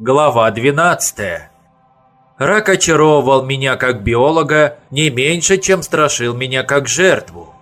Глава 12. Рак очаровывал меня как биолога не меньше, чем страшил меня как жертву.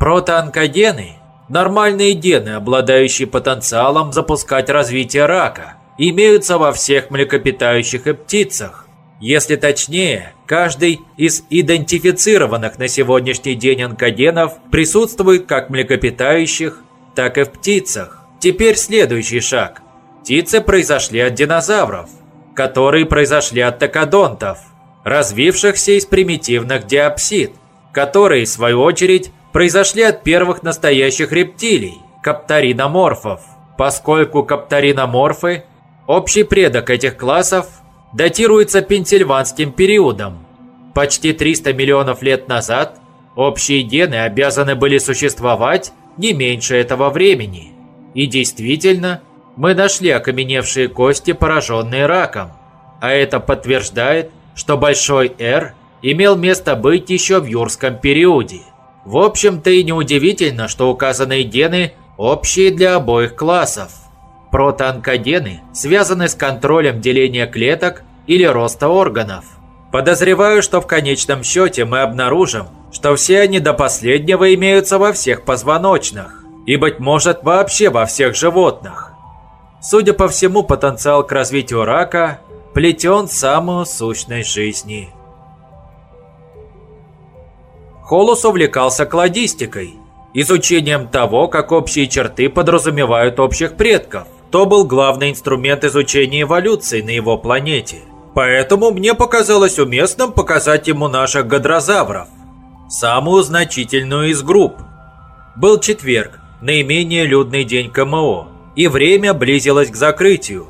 Протоонкогены – нормальные гены, обладающие потенциалом запускать развитие рака, имеются во всех млекопитающих и птицах. Если точнее, каждый из идентифицированных на сегодняшний день онкогенов присутствует как в млекопитающих, так и в птицах. Теперь следующий шаг. Птицы произошли от динозавров, которые произошли от токодонтов, развившихся из примитивных диапсид, которые, в свою очередь, произошли от первых настоящих рептилий – капториноморфов. Поскольку капториноморфы – общий предок этих классов, датируется пенсильванским периодом. Почти 300 миллионов лет назад общие гены обязаны были существовать не меньше этого времени. И действительно – мы нашли окаменевшие кости, пораженные раком. А это подтверждает, что Большой Р имел место быть еще в юрском периоде. В общем-то и неудивительно, что указанные гены общие для обоих классов. Протоонкогены связаны с контролем деления клеток или роста органов. Подозреваю, что в конечном счете мы обнаружим, что все они до последнего имеются во всех позвоночных, и, быть может, вообще во всех животных. Судя по всему, потенциал к развитию рака плетен в самую сущность жизни. Холус увлекался кладистикой, изучением того, как общие черты подразумевают общих предков. То был главный инструмент изучения эволюции на его планете. Поэтому мне показалось уместным показать ему наших гадрозавров, самую значительную из групп. Был четверг, наименее людный день КМО и время близилось к закрытию.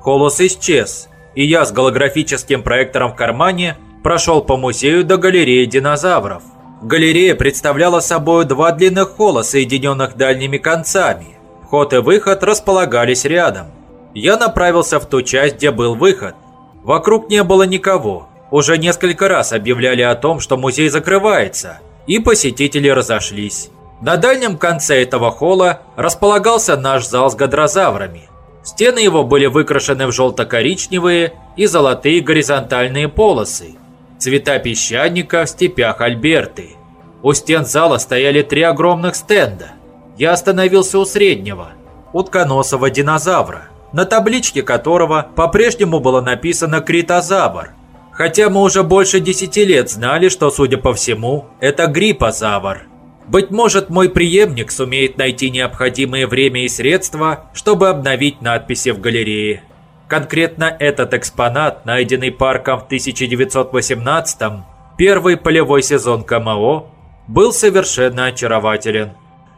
Холос исчез, и я с голографическим проектором в кармане прошел по музею до галереи динозавров. Галерея представляла собой два длинных холла, соединенных дальними концами. Вход и выход располагались рядом. Я направился в ту часть, где был выход. Вокруг не было никого. Уже несколько раз объявляли о том, что музей закрывается, и посетители разошлись. На дальнем конце этого холла располагался наш зал с гадрозаврами. Стены его были выкрашены в желто-коричневые и золотые горизонтальные полосы, цвета песчаника в степях Альберты. У стен зала стояли три огромных стенда. Я остановился у среднего, утконосого динозавра, на табличке которого по-прежнему было написано «Критозавр», хотя мы уже больше десяти лет знали, что, судя по всему, это гриппозавр. Быть может, мой преемник сумеет найти необходимое время и средства, чтобы обновить надписи в галерее. Конкретно этот экспонат, найденный парком в 1918-м, первый полевой сезон КМО, был совершенно очарователен.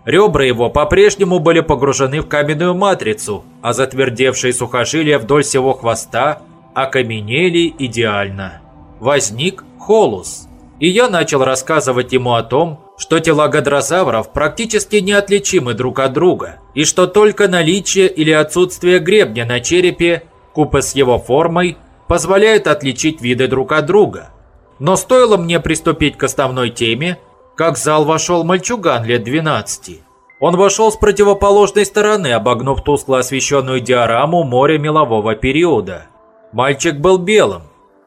Ребра его по-прежнему были погружены в каменную матрицу, а затвердевшие сухожилия вдоль всего хвоста окаменели идеально. Возник холус, и я начал рассказывать ему о том, что тела гадрозавров практически неотличимы друг от друга, и что только наличие или отсутствие гребня на черепе, купе с его формой, позволяют отличить виды друг от друга. Но стоило мне приступить к основной теме, как в зал вошел мальчуган лет 12. Он вошел с противоположной стороны, обогнув тускло освещенную диораму моря мелового периода. Мальчик был белым,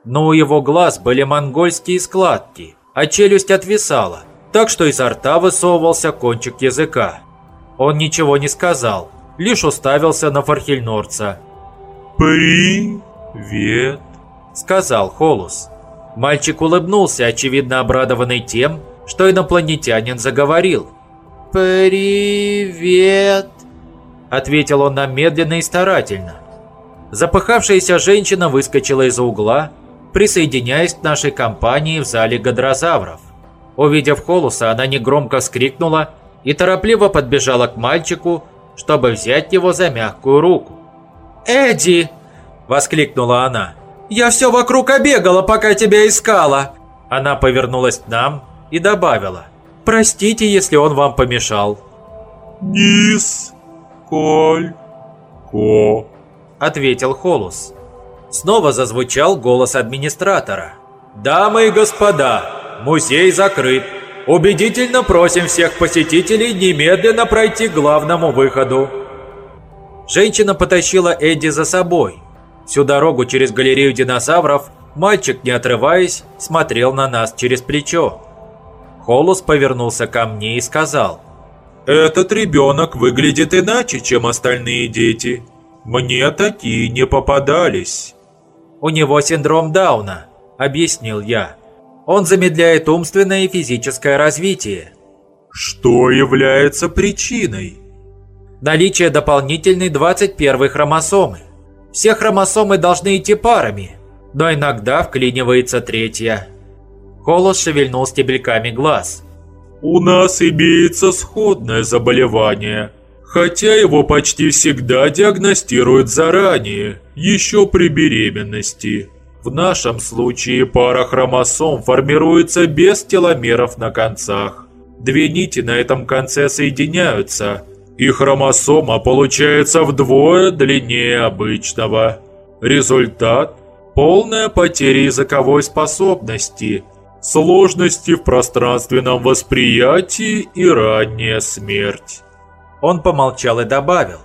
но у его глаз были монгольские складки, а челюсть отвисала – так что изо рта высовывался кончик языка. Он ничего не сказал, лишь уставился на Фархельнорца. «Привет», — сказал Холус. Мальчик улыбнулся, очевидно обрадованный тем, что инопланетянин заговорил. «Привет», — ответил он нам медленно и старательно. Запыхавшаяся женщина выскочила из-за угла, присоединяясь к нашей компании в зале гадрозавров. Увидев Холуса, она негромко вскрикнула и торопливо подбежала к мальчику, чтобы взять его за мягкую руку. «Эдди!» – воскликнула она. «Я все вокруг обегала, пока тебя искала!» Она повернулась к нам и добавила. «Простите, если он вам помешал». «Низ, коль, ко», – ответил Холус. Снова зазвучал голос администратора. «Дамы и господа, Музей закрыт. Убедительно просим всех посетителей немедленно пройти к главному выходу. Женщина потащила Эдди за собой. Всю дорогу через галерею динозавров мальчик, не отрываясь, смотрел на нас через плечо. Холос повернулся ко мне и сказал. «Этот ребенок выглядит иначе, чем остальные дети. Мне такие не попадались». «У него синдром Дауна», — объяснил я. «Он замедляет умственное и физическое развитие». «Что является причиной?» «Наличие дополнительной 21 хромосомы. Все хромосомы должны идти парами, но иногда вклинивается третья». Холос шевельнул стебельками глаз. «У нас имеется сходное заболевание, хотя его почти всегда диагностируют заранее, еще при беременности. В нашем случае пара хромосом формируется без теломеров на концах. Две нити на этом конце соединяются, и хромосома получается вдвое длиннее обычного. Результат – полная потеря языковой способности – сложности в пространственном восприятии и ранняя смерть. Он помолчал и добавил.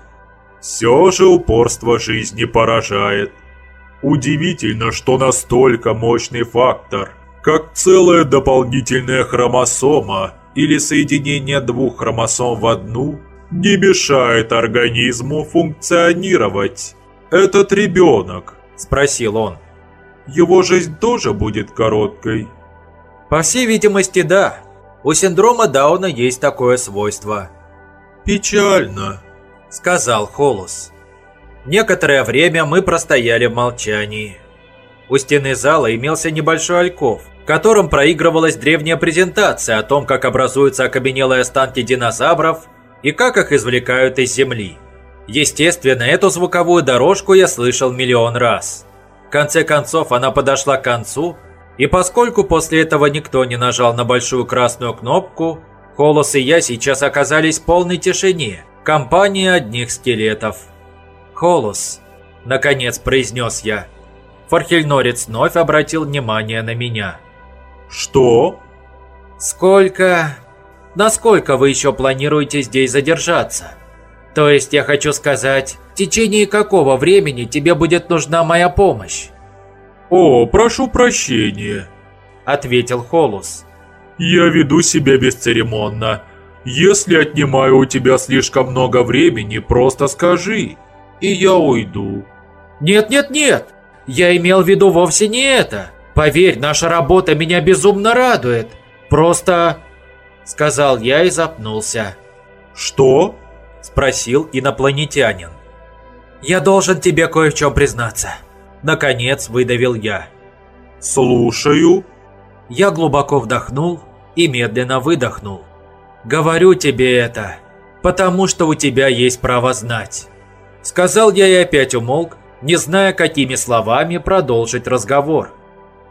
Все же упорство жизни поражает. Удивительно, что настолько мощный фактор, как целая дополнительная хромосома или соединение двух хромосом в одну, не мешает организму функционировать. Этот ребенок, спросил он, его жизнь тоже будет короткой. По всей видимости, да. У синдрома Дауна есть такое свойство. «Печально», — сказал Холос. Некоторое время мы простояли в молчании. У стены зала имелся небольшой альков, в котором проигрывалась древняя презентация о том, как образуются окаменелые останки динозавров и как их извлекают из земли. Естественно, эту звуковую дорожку я слышал миллион раз. В конце концов, она подошла к концу, и поскольку после этого никто не нажал на большую красную кнопку, Холос и я сейчас оказались в полной тишине, компании одних скелетов. «Холос», — наконец произнес я. Фархельнорец вновь обратил внимание на меня. «Что?» «Сколько... Насколько вы еще планируете здесь задержаться? То есть, я хочу сказать, в течение какого времени тебе будет нужна моя помощь?» «О, прошу прощения», — ответил Холус. «Я веду себя бесцеремонно. Если отнимаю у тебя слишком много времени, просто скажи, и я уйду». «Нет-нет-нет, я имел в виду вовсе не это. Поверь, наша работа меня безумно радует. Просто...» Сказал я и запнулся. «Что?» Спросил инопланетянин. «Я должен тебе кое в чем признаться». Наконец выдавил я. «Слушаю». Я глубоко вдохнул и медленно выдохнул. «Говорю тебе это, потому что у тебя есть право знать». Сказал я и опять умолк, не зная, какими словами продолжить разговор.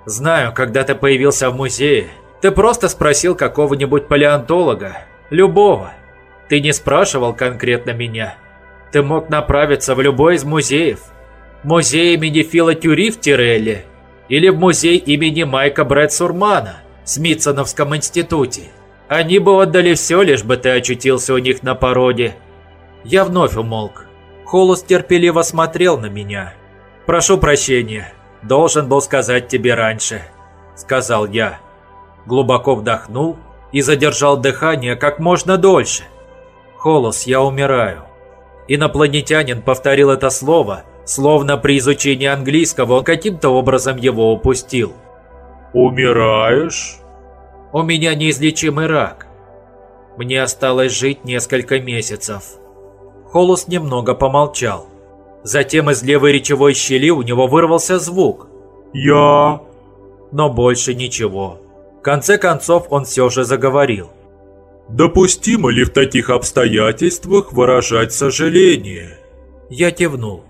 «Знаю, когда ты появился в музее, ты просто спросил какого-нибудь палеонтолога, любого. Ты не спрашивал конкретно меня. Ты мог направиться в любой из музеев, музей имени Фила Тюри в Тирелле или в музей имени Майка Брэд Сурмана в Смитсоновском институте. Они бы отдали все, лишь бы ты очутился у них на породе. Я вновь умолк. Холос терпеливо смотрел на меня. «Прошу прощения, должен был сказать тебе раньше», — сказал я. Глубоко вдохнул и задержал дыхание как можно дольше. «Холос, я умираю». Инопланетянин повторил это слово — Словно при изучении английского он каким-то образом его упустил. «Умираешь?» «У меня неизлечимый рак. Мне осталось жить несколько месяцев». Холос немного помолчал. Затем из левой речевой щели у него вырвался звук. «Я...» Но больше ничего. В конце концов он все же заговорил. «Допустимо ли в таких обстоятельствах выражать сожаление?» Я кивнул.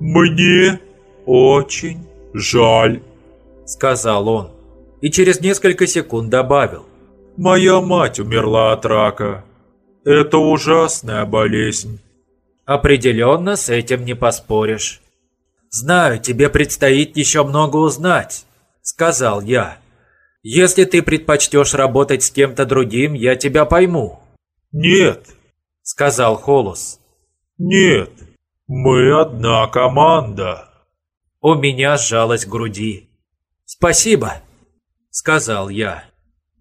«Мне очень жаль», — сказал он. И через несколько секунд добавил. «Моя мать умерла от рака. Это ужасная болезнь». «Определенно с этим не поспоришь». «Знаю, тебе предстоит еще много узнать», — сказал я. «Если ты предпочтешь работать с кем-то другим, я тебя пойму». «Нет», — сказал Холос. «Нет, мы одна команда». У меня сжалось в груди. «Спасибо», — сказал я.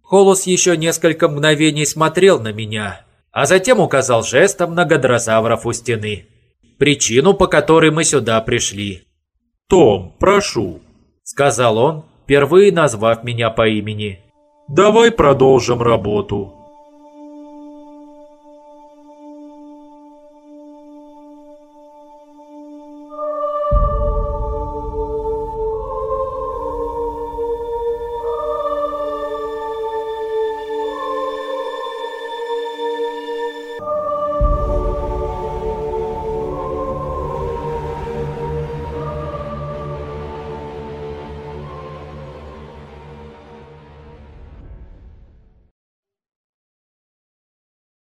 Холос еще несколько мгновений смотрел на меня, а затем указал жестом на гадрозавров у стены. Причину, по которой мы сюда пришли. «Том, прошу», — сказал он, впервые назвав меня по имени. «Давай продолжим работу.